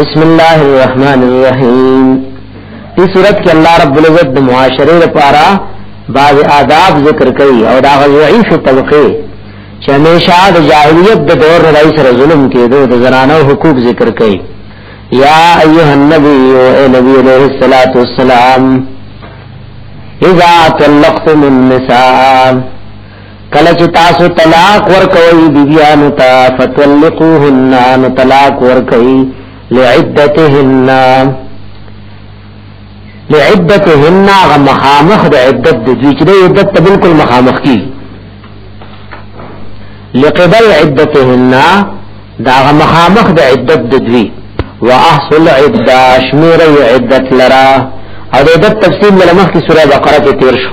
بسم الله الرحمن الرحیم دې صورت کې الله رب العزت د معاشره لپاره بعض آداب ذکر کوي او دا ضعیف طبقه چې همیشه د جاهلیت د دور راځي سره ظلم کېدو د زنانو حقوق ذکر کوي یا ایها النبی او اے نبی علیہ الصلوۃ والسلام اذا طلقتم النساء کله چې تاسو طلاق ورکوي بیبيانو ته فتلقوهن نو طلاق ورکوي لعدتهن لعدتهن غ مخامخ د عدت د دوی چې د عدت ته بالکل مخامخ کی لقبل عدتهن دا غ مخامخ د عدت د دوی واحصل عده شمیر عدت لرا او د عدت تفصیل ملمخ کی سوره بقره کې تیر شو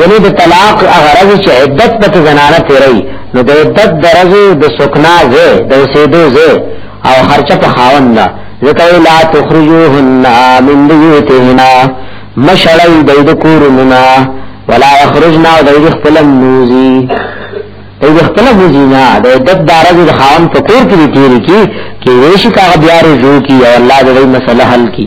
یعنی د طلاق غرض چې عدت پته زنانه تیری نو د عدت درز د سکنا زه د اوسېدو زه او خرچه په خاوند نه ذکر لا تخرجوهن من بيوتهن مشړی د د کورنا ولا يخرجنا د د خپل موزي د د خپل موزي نه د عدت درز د خاوند په کور کې تیری کی کې ویش کا بیا رجوع کی او الله دې مسله حل کی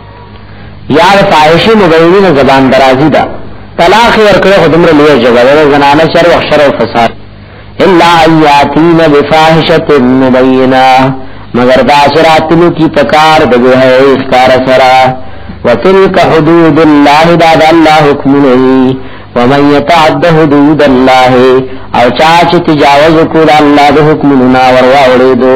یا فاحشی مبینین زبان درازی دا طلاق ورکړه خدمر لوی جګړه ده زنانه شر او شر او فساد الا ایاتین بفاحشه مبینه مگر دا شراتلو کی پکار دغه ہے اس کار سرا وتلک حدود الله دا الله حکم نه ومن يتعد حدود الله او چا چې تجاوز کول الله د حکمونو نا ورواړې دو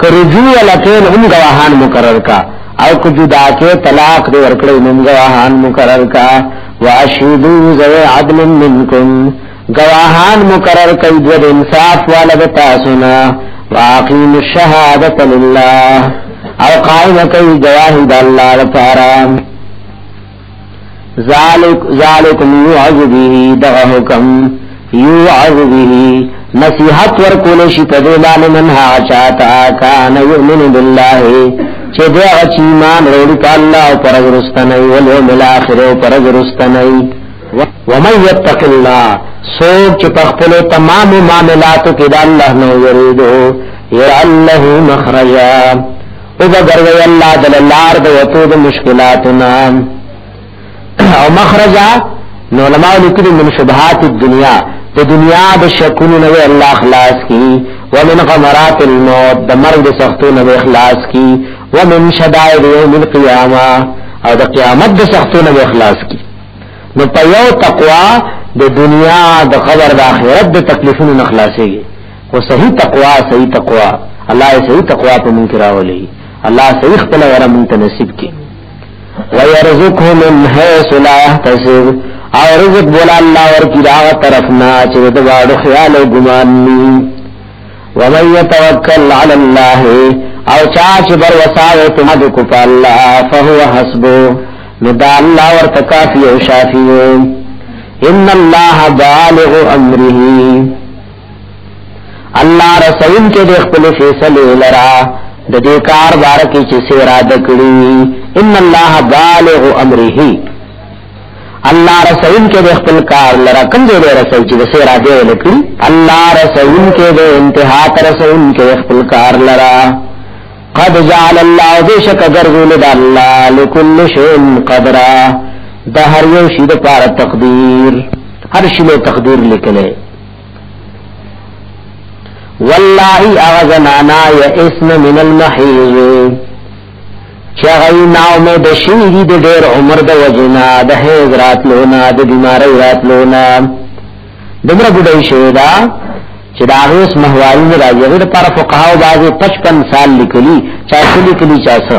که رجوع ولکه نو هم ګواهان مقرر کا او که جدا کې طلاق دې ورکړې نو ګواهان مقرر کا واشهدو ذوی عدل منکم گواهان مقرر کئی دود انصاف والد تاسنا واقیم الشهادت للہ او قائم کئی گواہی دا اللہ لپارا ذالک ذالکم یعذ به دغه حکم یعذ به نصیحت ور کول شي په دې باندې من ها چاته کان یؤمن بالله چې دا چې ایمان وروړي په الله او پر ورستنه او یوم الاخر او پر ورستنه ومن یتق الله سوچ چې په خپل تمام معاملاتو کې د الله نو یریدو یا الله مخرجا او بگروی اللہ دلالار دوتو دو مشکلاتنا او مخرجا نو علماء لکلی من شبهات الدنیا د دنیا د شکونو نو الله خلاص کی ومن غمرات الموت د مرګ د سختو نو خلاص کی ومن شدائد یوم القیامه او د قیامت د سختو نو خلاص کی نو په یو تقوا د دنیا د قبر د آخرت د تکلیفونو نه خلاصيږي خو صحیح تقوا صحیح تقوا الله یې صحیح تقوا په مونږ راولي الله صحیح خپل ور مونږ ته نصیب کړي ويرزقه من حيث لا يحتسب او رزق بولا الله ورکی دا طرفنا چې د واړو خیال او ګمان ني ومن يتوکل على الله او چا چې بر وساوي ته مد کو په الله فهو حسبو نو دا الله ورته کافي او شافي ان الله بالغ امره الله رسول کې د خپل فیصله لرا د دې کار بار کې چې سیرا د کړی ان الله بالغ امره الله رسول کې د خپل کار لرا کوم دې رسول چې سیرا دې لکړي الله رسول کې د انتها تر رسول کې خپل کار لرا قد جعل الله بشک غرزول د الله لكل شيء قدرا د هر یو شی د پاره تقدیر هر شی له تقدیر لیکلې والله اغزنانا یئسن من المحیض چغی ناو میں دشوی دی دی دیر عمر دا وجنا دا حیض رات لونا دا بیماری رات لونا دمرا بڑای شوی دا چې دا اوس مهواري نه راځي هغه لپاره فقهاو بعضي 55 سال لیکلي چا څه لیکلي چا څه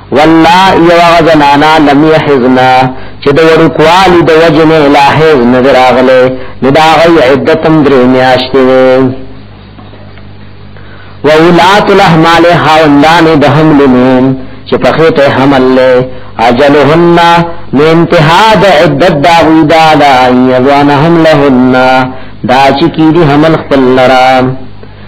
والله یو هغه زنانا لم یحزنا چې د وړوکوالي د وجې نه لا حیض نه دی راغلی نو د هغوی عدت هم درې میاشتې وې و اولات الاحمال خاوندانې د حملونو چې په خېټه حمل دی اجلهن نو انتها د عدت د هغوی دا ده ان یضعنهن لهن دا چې کیدي حمل خپل لره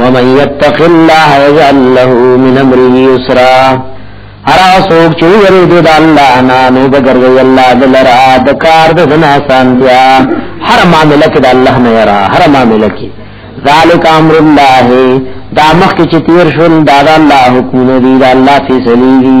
ومن يتق الله يجعل له من امره يسرا ارا سوک چې وری دې د الله نه نو بګرځي الله د لرا د کار د زنا سانتیا هر معاملې کې د الله نه یرا هر معاملې کې ذالک امر الله دا مخ کې چې تیر شول دا د الله حکم دی دا الله فیصله دی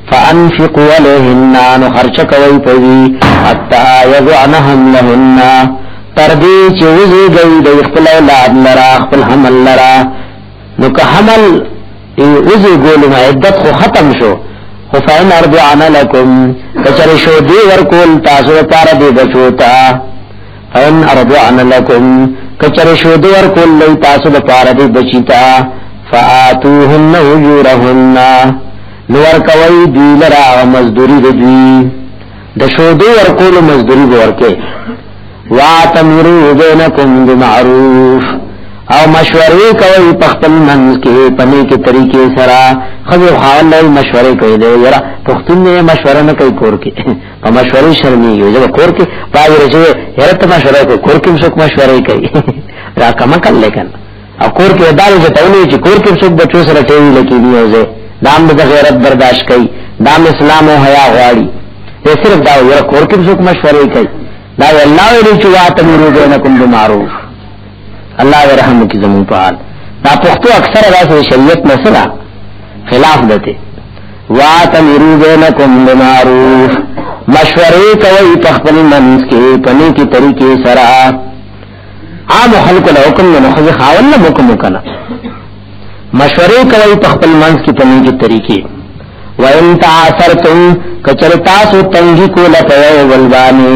فانفقوا عليهن نو خرچ کوي پوي حتا يضعن حملهن تر دې چې وزي گئی د خپل اولاد لرا خپل حمل لرا نو که حمل وزي ګول ما عدت خو ختم شو خو فإن أرضعن لكم کچر شو دی ورکول تاسو لپاره دی بچوتا ان ارضعن لکم کچر شود ورکول لئی تاسو دا پارا دی بچیتا فآتوهن اجورهن نور کوئی دوی لرا مزدوری دی دوی دا شود ورکول مزدوری بورکے واتمرو بینکم بمعروف او مشورې کوي په خپل منځ کې پني کې طریقې سره خو خاله مشورې کوي یاره پښتون نه مشوره نه کوي کور کې په مشورې شرمېږي زه به کور کې پاوې رچوي هره ته مشوره کوي کور کې څوک مشورې کوي را کم کړ لیکن او کور کې ادارې چې تولې چې کور کې څوک بچو سره ټیوي لکې دی او زه دام د غیرت برداشت کوي دام اسلام او حیا غواړي یې صرف دا یو کور کې څوک مشورې کوي دا الله دې چې واتمرو بینکم بمعروف الله ورحم کی زمون په حال دا پښتو اکثر راځي شریعت نه سره خلاف دته واتمرو بینکم بمعروف مشورې کوي په خپل منځ کې پني کی طریقې سره عام خلق له حکم نه خو خاون نه حکم وکړه مشورې کوي په خپل منځ کې پني کی طریقې وَإِن تَعَاثَرْتُمْ کچر تاسو تنگی کو لپیو ولبانی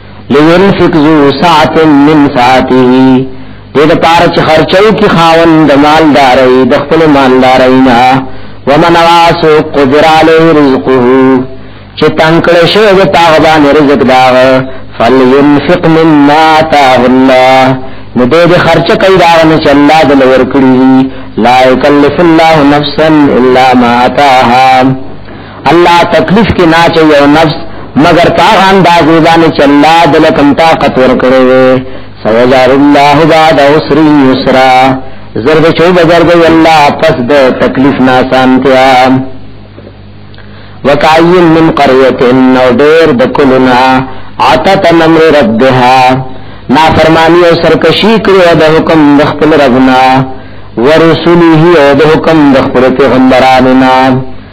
لینفق ذو ساعت من ساعته دې د پاره چې خرچو کې خاون د مالداري د خپل مالداري نه ومن واس قدر علی رزقه چې تنکل شو د تاغبان رزق دا فلینفق مما تاه الله نو دې د خرچ کوي دا نه چې الله د لور کړی لا یکلف الله نفسا الا ما تاها الله تکلیف کې نه چي یو نفس مگر پاغ انداز باندې چې الله دل کم طاقت ورکړي وي سوجار الله بعد عسر یسرا زرد چو بزرد الله پس د تکلیف نه سانتیا وکاین من قريه نو ډېر د کلنا عتت نمر ربها نا فرمانی او سرکشی کړو د حکم د خپل ربنا ورسوله او د حکم د خپل پیغمبرانو نه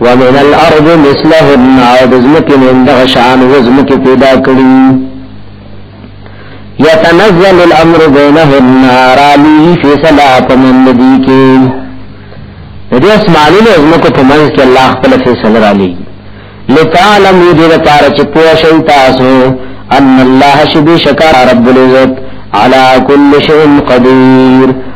ومن الارض مثلهن او دزمکی من دغشان وزمکی پیدا کری یتنزل الامر بینهن رالی فی صلاح پمن ندی کی ندی اسمانی نزمکو پمنز کی اللہ خپل فی صلاح رالی لتعلم دیر پار چپو شیطاسو ان اللہ شبی شکر رب العزت على كل شيء قدير